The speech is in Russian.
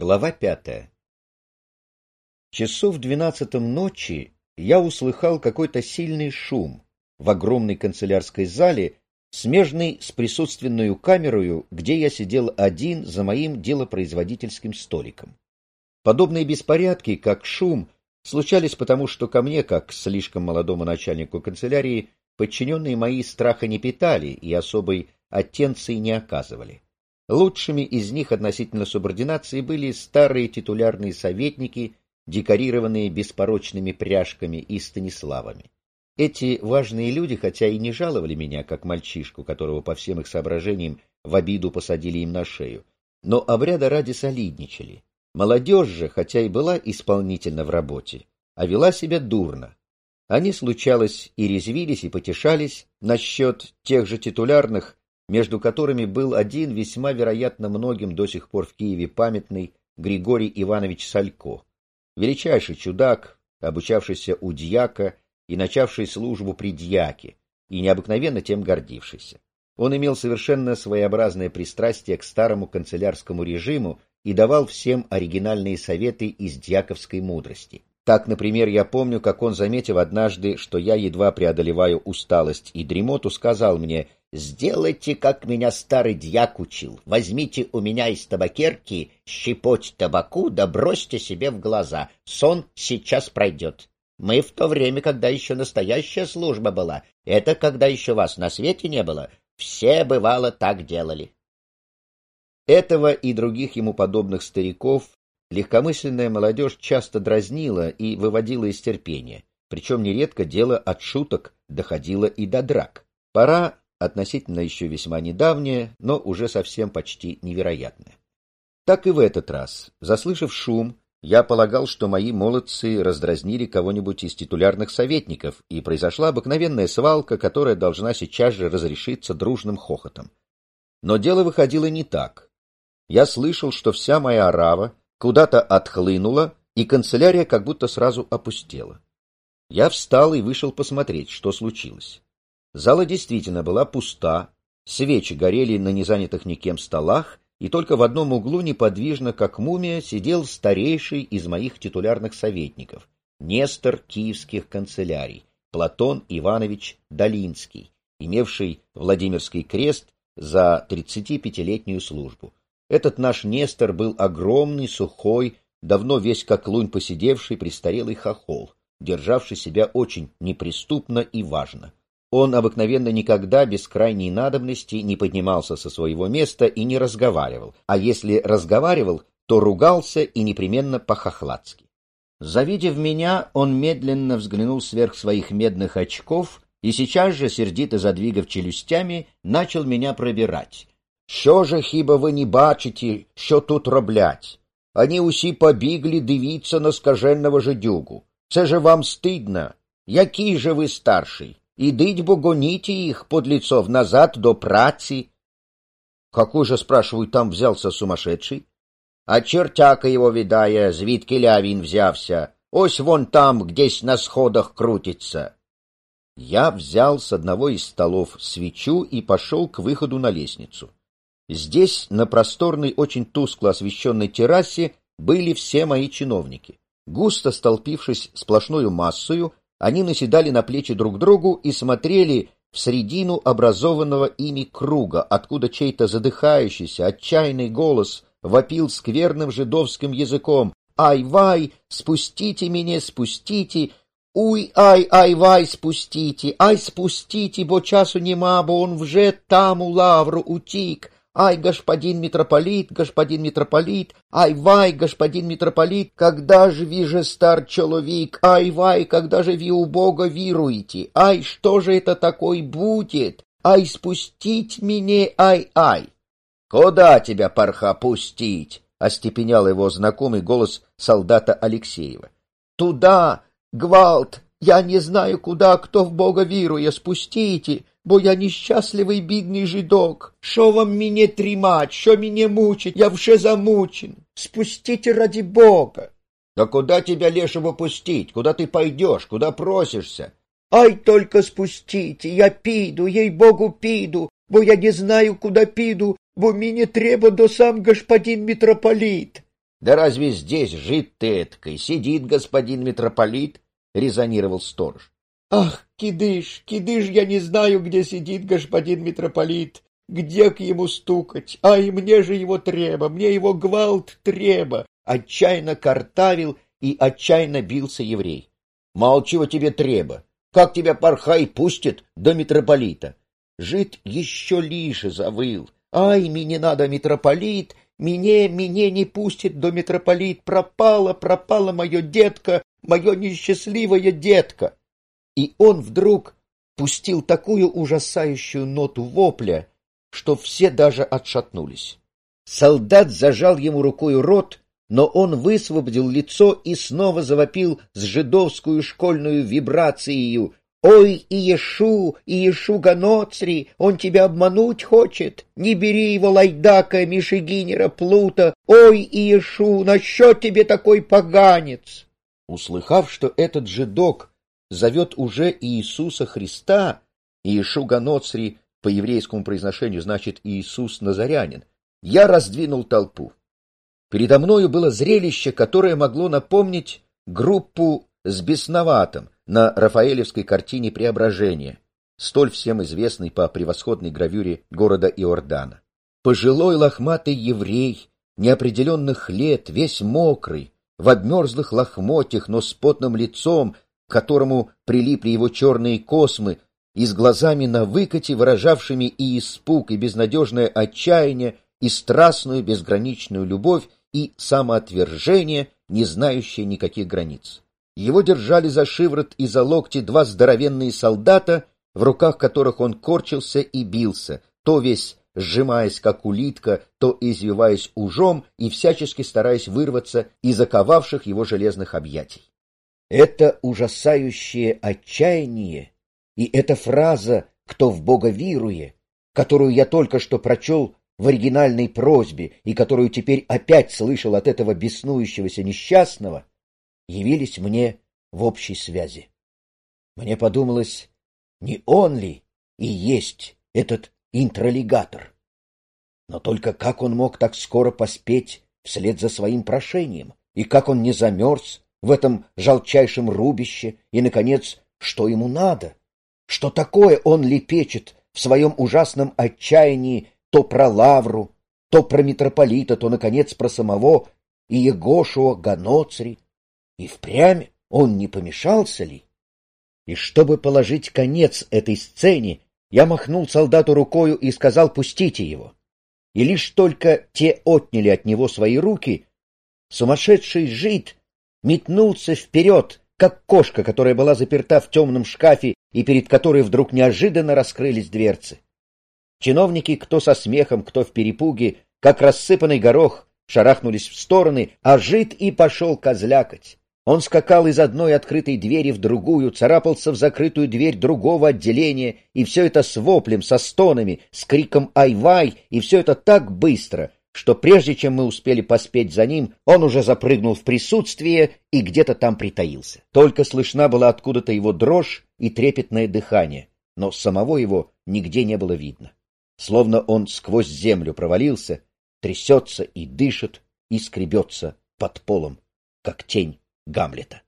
Глава пятая Часов в двенадцатом ночи я услыхал какой-то сильный шум в огромной канцелярской зале, смежной с присутственную камерою, где я сидел один за моим делопроизводительским столиком. Подобные беспорядки, как шум, случались потому, что ко мне, как слишком молодому начальнику канцелярии, подчиненные мои страха не питали и особой оттенции не оказывали. Лучшими из них относительно субординации были старые титулярные советники, декорированные беспорочными пряжками и Станиславами. Эти важные люди, хотя и не жаловали меня, как мальчишку, которого по всем их соображениям в обиду посадили им на шею, но обряда ради солидничали. Молодежь же, хотя и была исполнительна в работе, а вела себя дурно. Они, случалось, и резвились, и потешались насчет тех же титулярных, между которыми был один весьма вероятно многим до сих пор в Киеве памятный Григорий Иванович Салько, величайший чудак, обучавшийся у дьяка и начавший службу при дьяке, и необыкновенно тем гордившийся. Он имел совершенно своеобразное пристрастие к старому канцелярскому режиму и давал всем оригинальные советы из дьяковской мудрости. Так, например, я помню, как он, заметив однажды, что я едва преодолеваю усталость и дремоту, сказал мне «Сделайте, как меня старый дьяк учил. Возьмите у меня из табакерки щепоть табаку, да бросьте себе в глаза. Сон сейчас пройдет». Мы в то время, когда еще настоящая служба была, это когда еще вас на свете не было, все, бывало, так делали. Этого и других ему подобных стариков Легкомысленная молодежь часто дразнила и выводила из терпения, причем нередко дело от шуток доходило и до драк. Пора, относительно еще весьма недавняя, но уже совсем почти невероятная. Так и в этот раз, заслышав шум, я полагал, что мои молодцы раздразнили кого-нибудь из титулярных советников, и произошла обыкновенная свалка, которая должна сейчас же разрешиться дружным хохотом. Но дело выходило не так. Я слышал, что вся моя орава куда-то отхлынула, и канцелярия как будто сразу опустела. Я встал и вышел посмотреть, что случилось. Зала действительно была пуста, свечи горели на незанятых никем столах, и только в одном углу неподвижно, как мумия, сидел старейший из моих титулярных советников, Нестор киевских канцелярий, Платон Иванович Долинский, имевший Владимирский крест за 35-летнюю службу. Этот наш Нестор был огромный, сухой, давно весь как лунь посидевший, престарелый хохол, державший себя очень неприступно и важно. Он обыкновенно никогда без крайней надобности не поднимался со своего места и не разговаривал, а если разговаривал, то ругался и непременно по-хохладски. Завидев меня, он медленно взглянул сверх своих медных очков и сейчас же, сердито задвигав челюстями, начал меня пробирать. Що же хіба ви не бачите, що тут роблять? Они усі побігли дивіться на скаженого жидюгу. Це же вам стидно. Який же ви старший? Ідіть бо гоните їх, подлецов, назад до праці. Какой же, спрашиваю, там взялся сумасшедший? А чертяка его видая, звідки ля він взявся. Ось вон там, гдесь на сходах крутится. Я взял с одного из столов свечу и пошел к выходу на лестницу. Здесь, на просторной, очень тускло освещенной террасе, были все мои чиновники. Густо столпившись сплошную массою, они наседали на плечи друг другу и смотрели в средину образованного ими круга, откуда чей-то задыхающийся, отчаянный голос вопил скверным жидовским языком «Ай-вай! Спустите меня, спустите! Уй, ай, ай, вай, спустите! Ай, спустите, бо часу нема, бо он вже там у лавру утік!» Ай, господин митрополит, господин митрополит, ай, вай, господин митрополит, когда же ви же стар человек, ай, вай, когда же ви у Бога вируете, ай, что же это такое будет, ай, спустить меня, ай, ай. Куда тебя, парха, пустить? — остепенял его знакомый голос солдата Алексеева. — Туда, гвалт, я не знаю, куда, кто в Бога вируя, спустите, бо я нещасливий бідний жидок. Що вам мене тримать, що мене мучить, я вже замучен. Спустите ради Бога. Да куда тебя лешего пустить? Куда ты пойдешь? Куда просишься? Ай, только спустите, я пиду, ей-богу, пиду, бо я не знаю, куда пиду, бо мне треба до сам господин митрополит. Да разве здесь жит ты эткой? Сидит господин митрополит, — резонировал сторож. — Ах, кидыш, кидыш, я не знаю, где сидит господин митрополит. Где к ему стукать? Ай, мне же его треба, мне его гвалт треба! Отчаянно картавил и отчаянно бился еврей. Мало чего тебе треба. Как тебя пархай пустит до митрополита? Жид еще лише завыл. Ай, мне надо митрополит, мне, мне не пустит до митрополит. Пропала, пропала мое детка, мое несчастливое детка. И он вдруг пустил такую ужасающую ноту вопля, что все даже отшатнулись. Солдат зажал ему рукой рот, но он высвободил лицо и снова завопил с жидовскую школьную вибрацией «Ой, Иешу, Иешу Ганоцри, он тебя обмануть хочет! Не бери его лайдака, Мишегинера, Плута! Ой, Иешу, на счет тебе такой поганец!» Услыхав, что этот жидок зовет уже Иисуса Христа, Иешу Ганоцри по еврейскому произношению значит Иисус Назарянин, я раздвинул толпу. Передо мною было зрелище, которое могло напомнить группу с бесноватым на рафаэлевской картине «Преображение», столь всем известной по превосходной гравюре города Иордана. Пожилой лохматый еврей, неопределенных лет, весь мокрый, в обмерзлых лохмотьях, но с потным лицом, к которому прилипли его черные космы, и с глазами на выкате, выражавшими и испуг, и безнадежное отчаяние, и страстную безграничную любовь, и самоотвержение, не знающее никаких границ. Его держали за шиворот и за локти два здоровенные солдата, в руках которых он корчился и бился, то весь сжимаясь, как улитка, то извиваясь ужом и всячески стараясь вырваться из оковавших его железных объятий. Это ужасающее отчаяние и эта фраза «кто в Бога вирует», которую я только что прочел в оригинальной просьбе и которую теперь опять слышал от этого беснующегося несчастного, явились мне в общей связи. Мне подумалось, не он ли и есть этот интролигатор? Но только как он мог так скоро поспеть вслед за своим прошением, и как он не замерз в этом жалчайшем рубище, и, наконец, что ему надо? Что такое он лепечет в своем ужасном отчаянии то про Лавру, то про митрополита, то, наконец, про самого Иегошуа Ганоцри? И впрямь он не помешался ли? И чтобы положить конец этой сцене, я махнул солдату рукою и сказал «пустите его». И лишь только те отняли от него свои руки, сумасшедший жид метнулся вперед, как кошка, которая была заперта в темном шкафе и перед которой вдруг неожиданно раскрылись дверцы. Чиновники, кто со смехом, кто в перепуге, как рассыпанный горох, шарахнулись в стороны, а жид и пошел козлякать. Он скакал из одной открытой двери в другую, царапался в закрытую дверь другого отделения, и все это с воплем, со стонами, с криком «Ай-вай!» и все это так быстро, что прежде чем мы успели поспеть за ним, он уже запрыгнул в присутствие и где-то там притаился. Только слышна была откуда-то его дрожь и трепетное дыхание, но самого его нигде не было видно. Словно он сквозь землю провалился, трясется и дышит, и скребется под полом, как тень Гамлета.